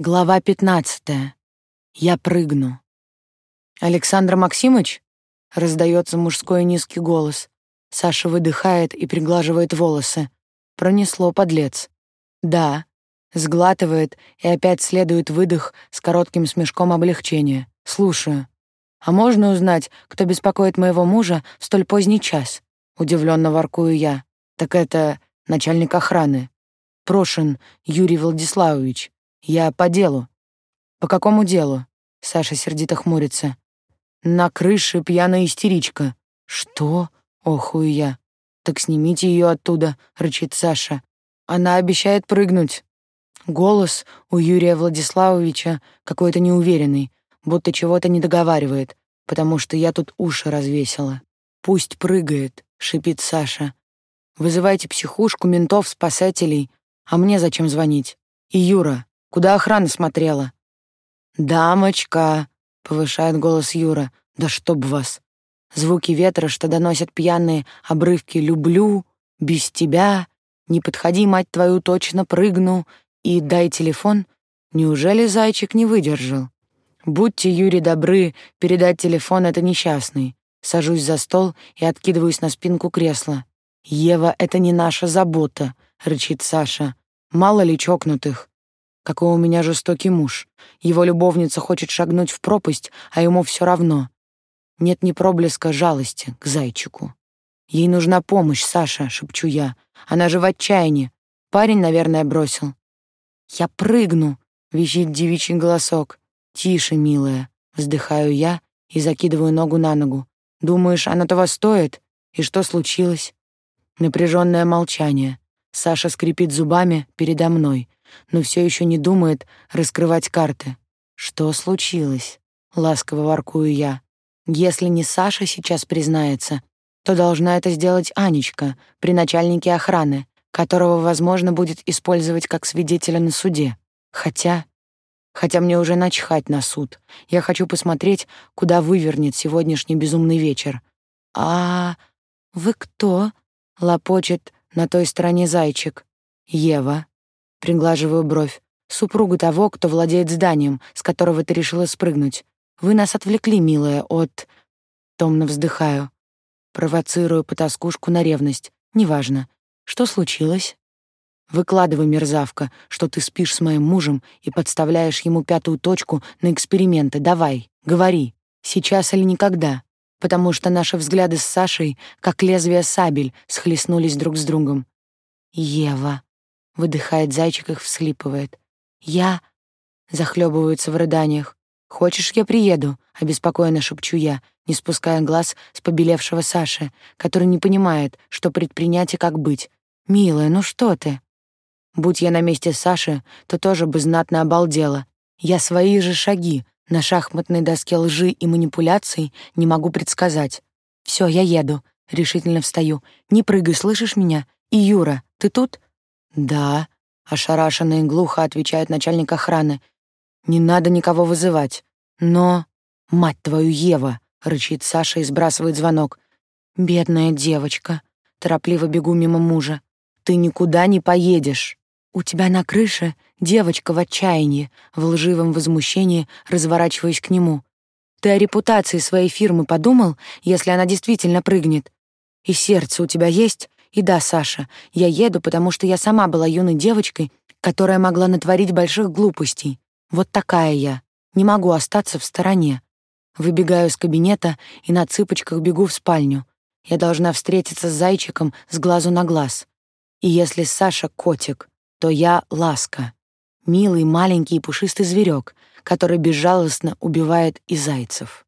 Глава 15. Я прыгну. Александр Максимович? Раздается мужской низкий голос. Саша выдыхает и приглаживает волосы. Пронесло подлец. Да. Сглатывает и опять следует выдох с коротким смешком облегчения. Слушаю. А можно узнать, кто беспокоит моего мужа в столь поздний час? Удивленно воркую я. Так это начальник охраны. Прошин Юрий Владиславович. «Я по делу». «По какому делу?» Саша сердито хмурится. «На крыше пьяная истеричка». «Что?» — охую я. «Так снимите ее оттуда», — рычит Саша. «Она обещает прыгнуть». Голос у Юрия Владиславовича какой-то неуверенный, будто чего-то не договаривает, потому что я тут уши развесила. «Пусть прыгает», — шипит Саша. «Вызывайте психушку, ментов, спасателей. А мне зачем звонить? И Юра, Куда охрана смотрела?» «Дамочка», — повышает голос Юра, — «да чтоб вас!» Звуки ветра, что доносят пьяные обрывки «люблю», «без тебя», «не подходи, мать твою, точно прыгну» и «дай телефон». Неужели зайчик не выдержал? Будьте, Юрий, добры, передать телефон — это несчастный. Сажусь за стол и откидываюсь на спинку кресла. «Ева, это не наша забота», — рычит Саша. «Мало ли чокнутых. Какой у меня жестокий муж. Его любовница хочет шагнуть в пропасть, а ему все равно. Нет ни проблеска жалости к зайчику. Ей нужна помощь, Саша, шепчу я. Она же в отчаянии. Парень, наверное, бросил. Я прыгну, визжит девичий голосок. Тише, милая, вздыхаю я и закидываю ногу на ногу. Думаешь, она того стоит? И что случилось? Напряженное молчание. Саша скрипит зубами передо мной, но все еще не думает раскрывать карты. Что случилось? Ласково воркую я. Если не Саша сейчас признается, то должна это сделать Анечка при начальнике охраны, которого, возможно, будет использовать как свидетеля на суде. Хотя... Хотя мне уже начхать на суд. Я хочу посмотреть, куда вывернет сегодняшний безумный вечер. «А вы кто?» — лопочет на той стороне зайчик. «Ева», Приглаживаю бровь. Супругу того, кто владеет зданием, с которого ты решила спрыгнуть. Вы нас отвлекли, милая, от... Томно вздыхаю. Провоцирую потаскушку на ревность. Неважно. Что случилось? Выкладывай, мерзавка, что ты спишь с моим мужем и подставляешь ему пятую точку на эксперименты. Давай, говори. Сейчас или никогда. Потому что наши взгляды с Сашей, как лезвия сабель, схлестнулись друг с другом. Ева. Выдыхает зайчик, их всхлипывает. «Я...» Захлебываются в рыданиях. «Хочешь, я приеду?» — обеспокоенно шепчу я, не спуская глаз с побелевшего Саши, который не понимает, что предпринять и как быть. «Милая, ну что ты?» Будь я на месте Саши, то тоже бы знатно обалдела. Я свои же шаги на шахматной доске лжи и манипуляций не могу предсказать. Все, я еду. Решительно встаю. Не прыгай, слышишь меня? И Юра, ты тут? «Да», — ошарашенно и глухо отвечает начальник охраны. «Не надо никого вызывать. Но...» «Мать твою, Ева!» — рычит Саша и сбрасывает звонок. «Бедная девочка!» Торопливо бегу мимо мужа. «Ты никуда не поедешь!» «У тебя на крыше девочка в отчаянии», в лживом возмущении разворачиваясь к нему. «Ты о репутации своей фирмы подумал, если она действительно прыгнет? И сердце у тебя есть? И да, Саша, я еду, потому что я сама была юной девочкой, которая могла натворить больших глупостей. Вот такая я. Не могу остаться в стороне. Выбегаю из кабинета и на цыпочках бегу в спальню. Я должна встретиться с зайчиком с глазу на глаз. И если Саша — котик, то я — ласка. Милый, маленький пушистый зверек, который безжалостно убивает и зайцев.